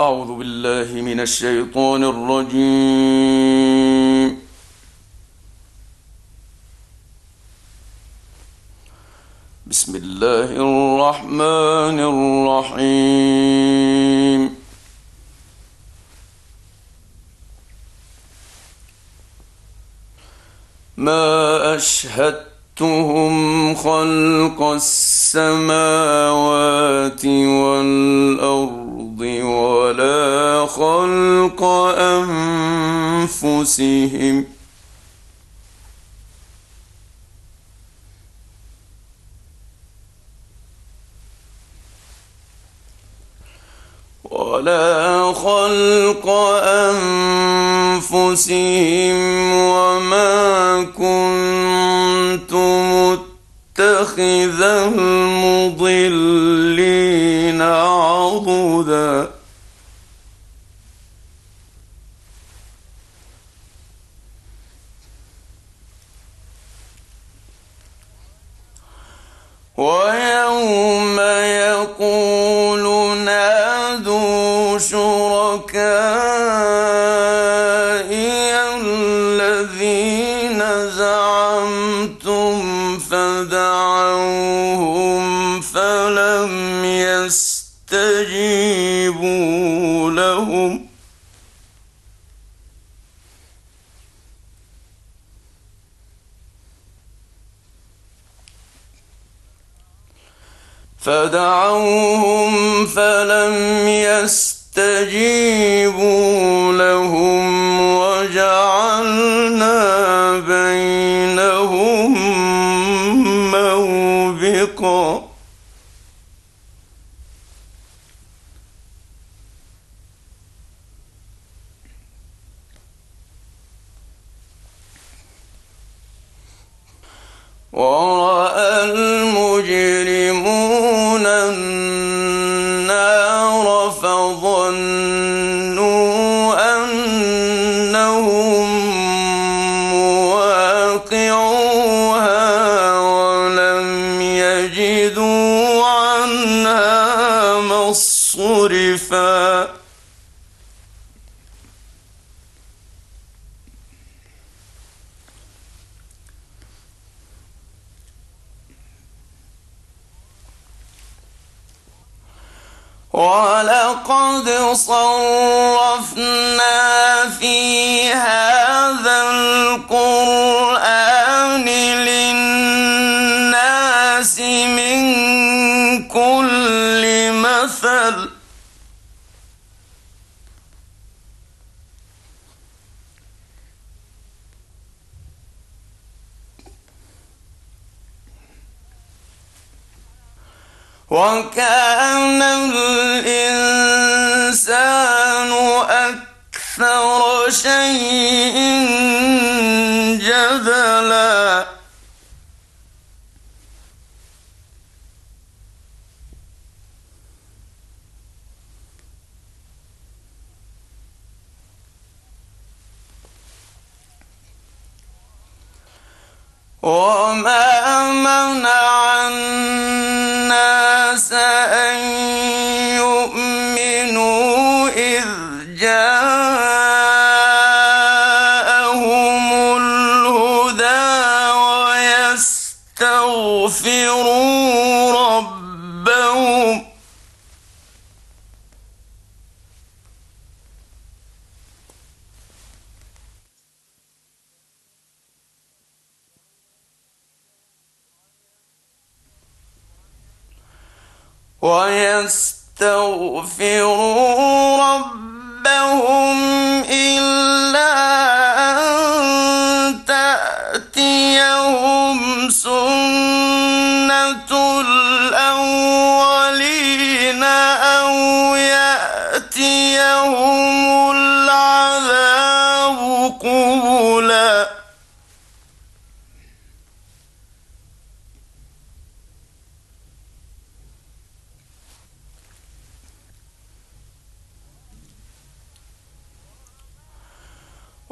أعوذ بالله من الشيطان الرجيم. بسم الله الرحمن الرحيم. ما أشهدتهم خلق السماوات والأرض ولا خلق أنفسهم. ولا خلق أنفسهم وما كنت متخذ المضلين. عضدا فدعوهم فلم يستجيبوا. ولقد صرفنا في هذا القرآن للناس من كل مثل. وكان شيء جدلا وما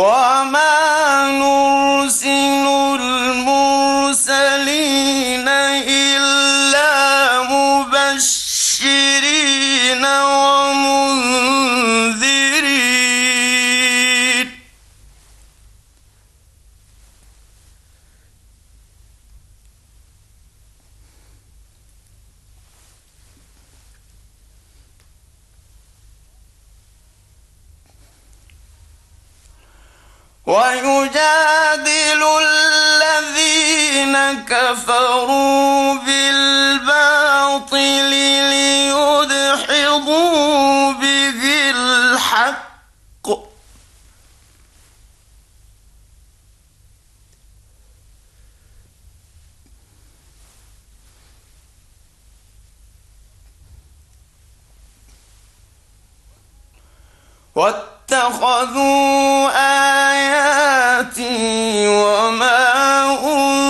وما كفروا بالباطل ليدحضوا الحق. واتخذوا آياتي وما أنذروا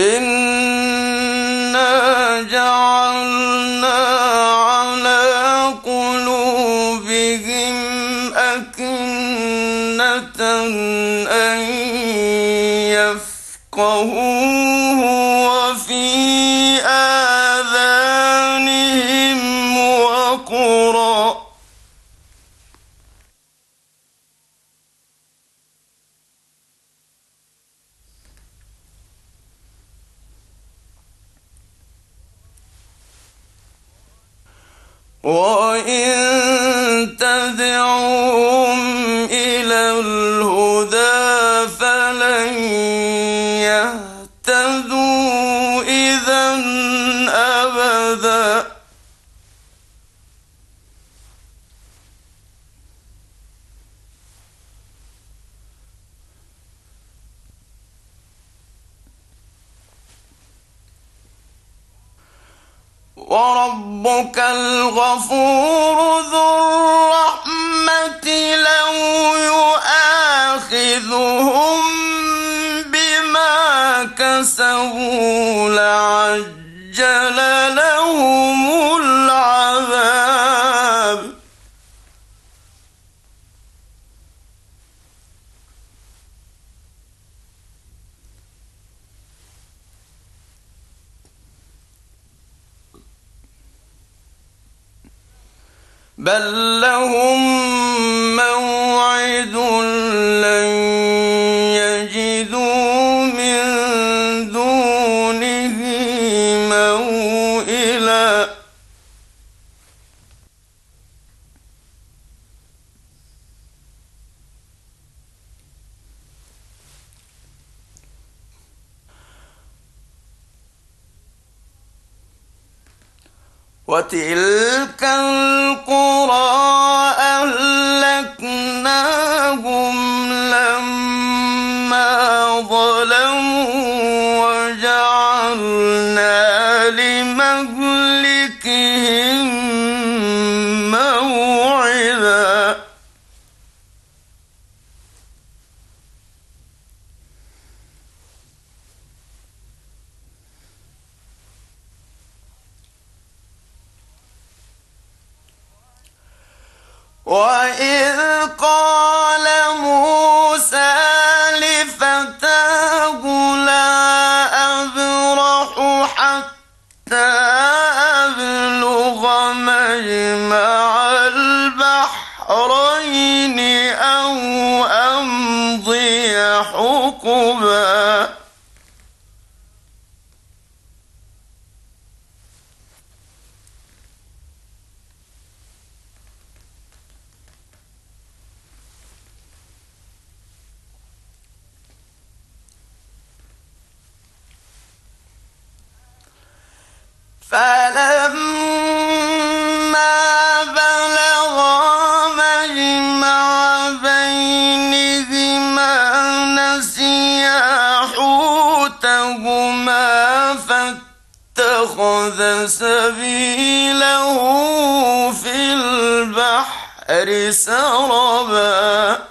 إنا جعلنا على قلوبهم أكنة أن يفقهوه وفي آذانهم وإن تدعوهم وربك الغفور ذو الرحمة لو يؤاخذهم بما كسبوا لعجل بل وتلك القرى حقبا فلما واتخذ سبيله في البحر سربا.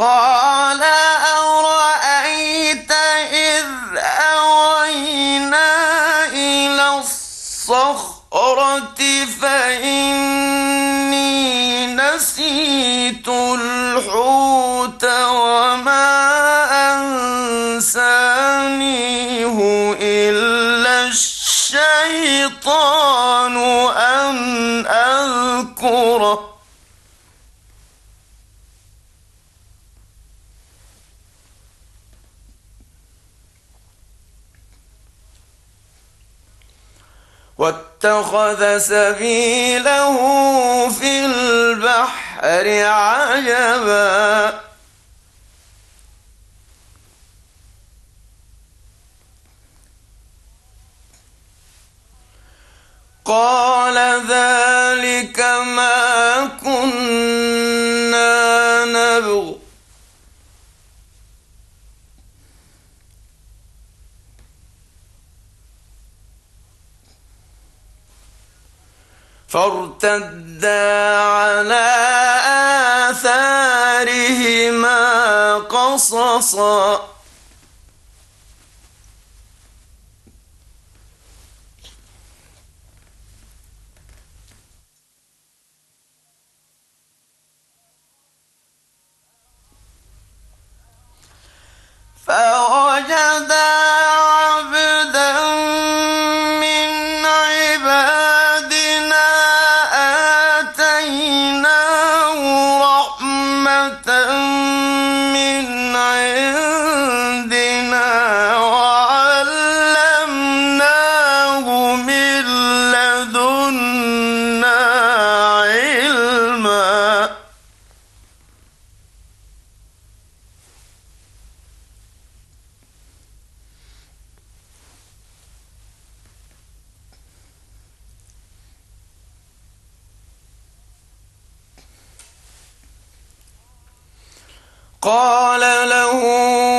قال أرأيت إذ أوينا إلى الصخرة فإني نسيت الحوت وما أنسانيه إلا الشيطان أن أذكره. واتخذ سبيله في البحر عجبا. قال ذلك ما كنا نبغ فارتدا على آثارهما قصصا. فوجدا قال له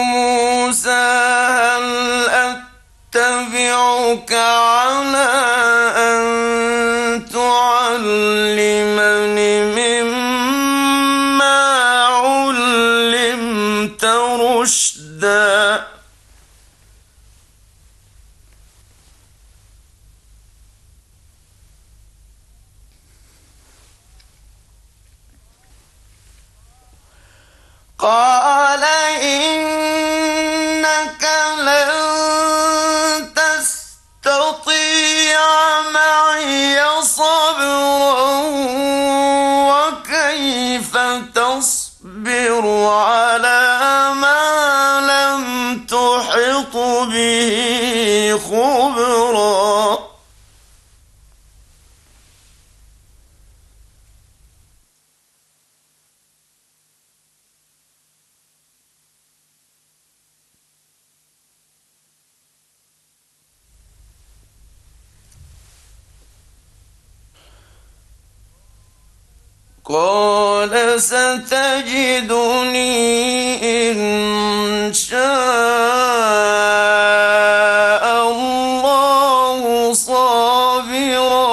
موسى هل أتبعك على تصبر على ما لم تحط به خبرا قال ستجدني إن شاء الله صابرا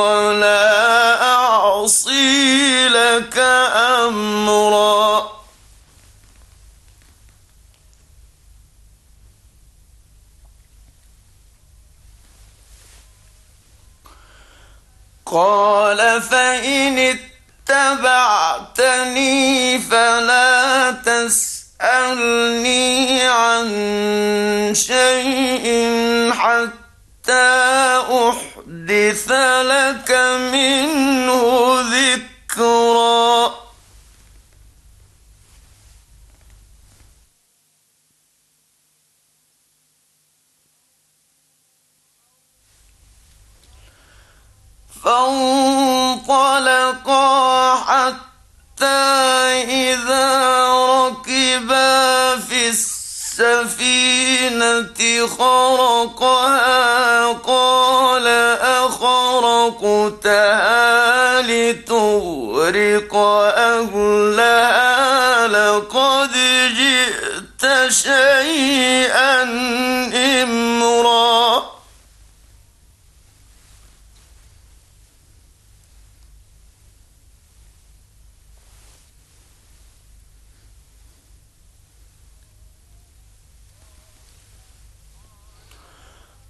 ولا أعصي لك أمرا. قال فإن اتبعتني فلا تسألني عن شيء حتى أحدث لك من السفينة خرقها قال أخرقتها لتغرق أهلها لقد جئت شيئا إمرا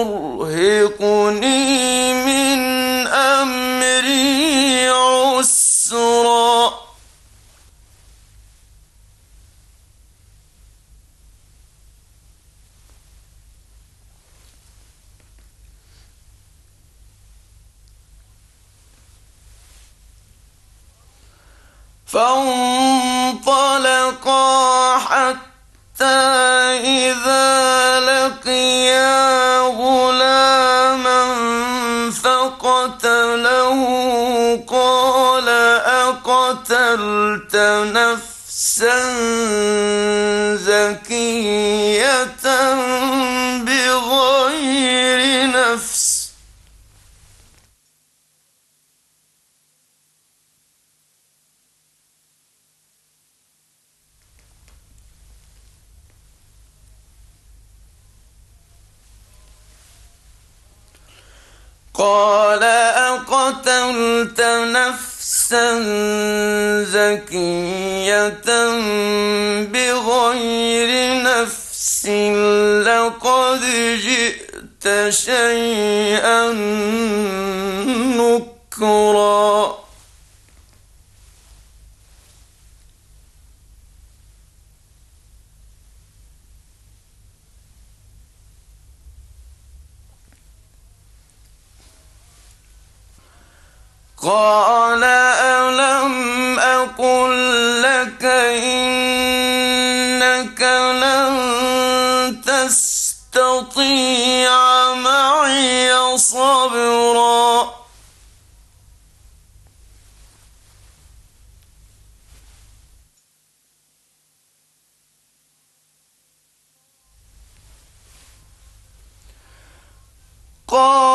ولا ترهقني من أمري عسرا. فانطلقا حتى إذا أقتلت نفسا زكية بغير نفس. قال أقتلت نفسا زكية بغير نفس لقد جئت شيئا نكرا. قال ألم أقل لك إنك لن تستطيع معي صبرا؟ قال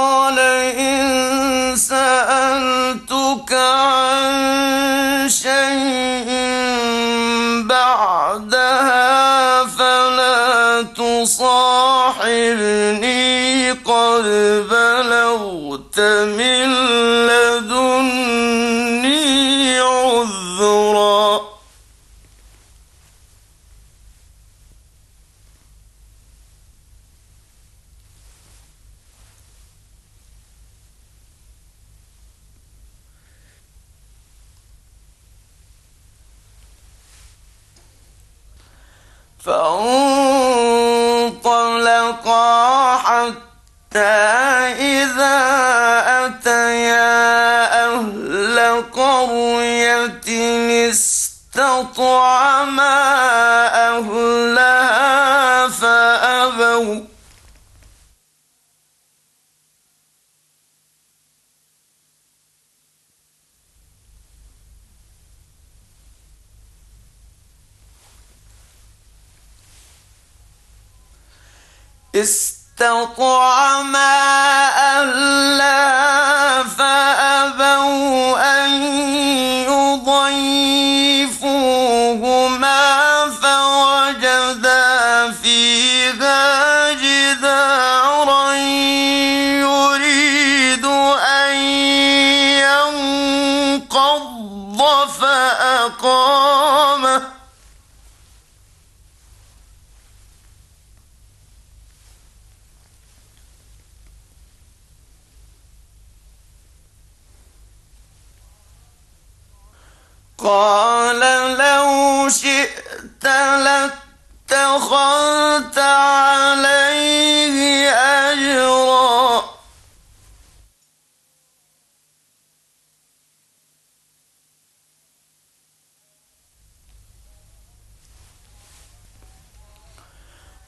فانطلقا حتى إذا أتيا أهل قرية استطعما أهلها استطعما ألا فأبوا أن يضيفوهما فوجدا فيها جدارا يريد أن ينقض فأقام قال لو شئت لاتخذت عليه أجرا.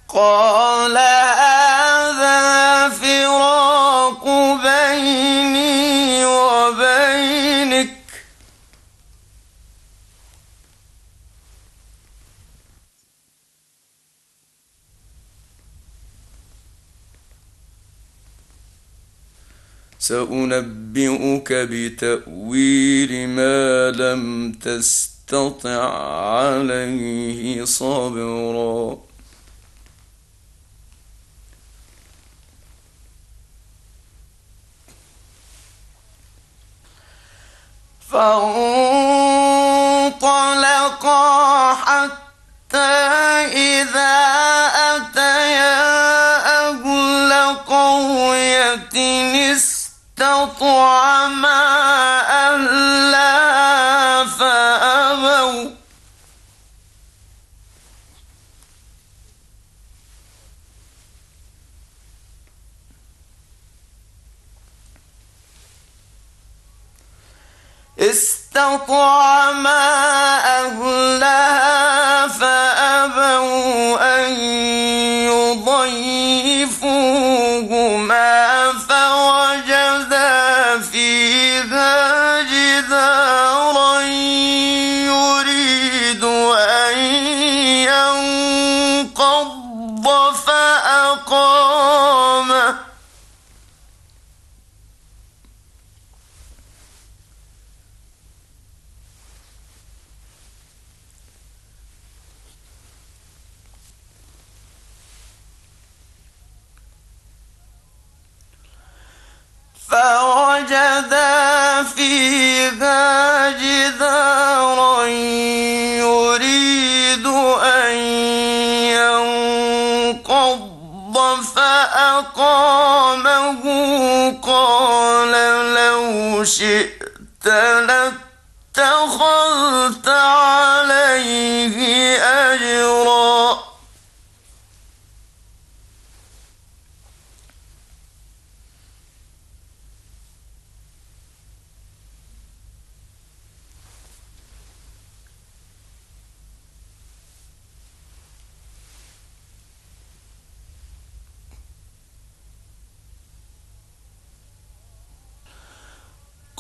قال سأنبئك بتأويل ما لم تستطع عليه صبرا. فانطلقا حتى إذا أتيا أهل قرية استطعما أهلها فأبوا. استطعما فأقامه قال لو شئت لاتخذت عليه أجرا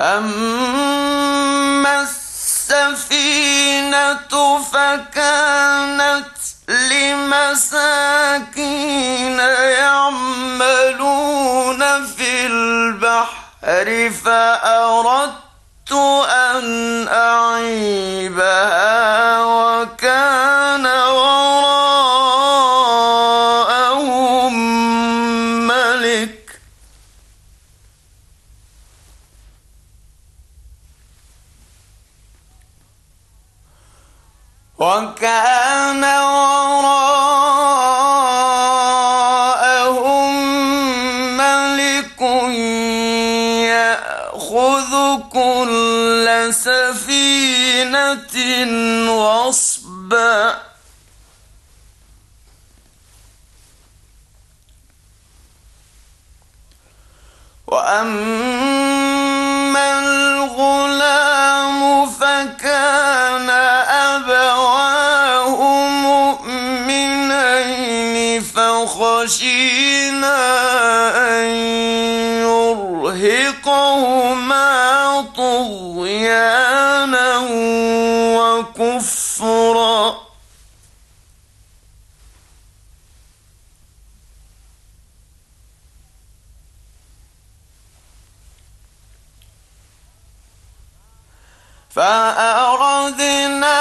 أما السفينة فكانت لمساكين يعملون في البحر فأردت أن أعيبها وكان وراءهم غصبا فأردنا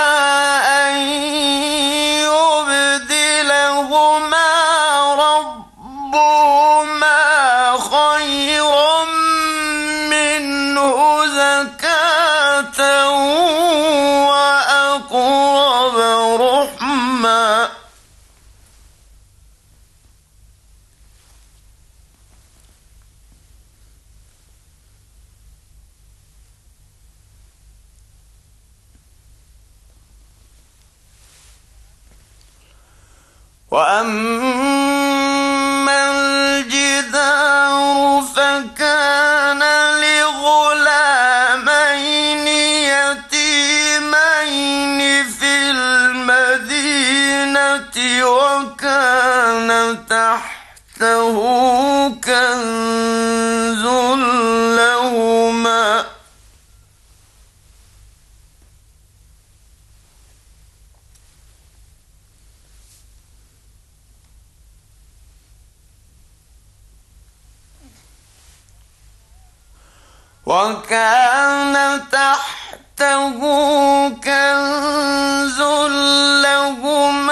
تحته كنز لهما وكان تحته كنز لهما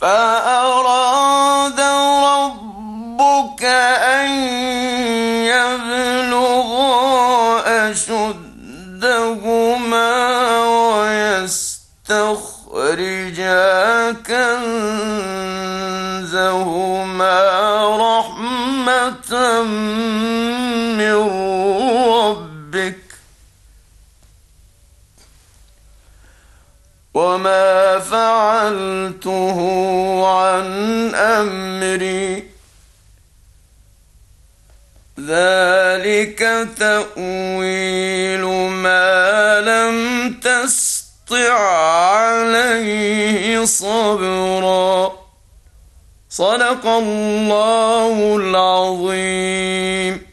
فأراد ربك أن يبلغا أشدهما ويستخرجا كنزهما رحمة أمري. ذلك تأويل ما لم تسطع عليه صبرا. صدق الله العظيم.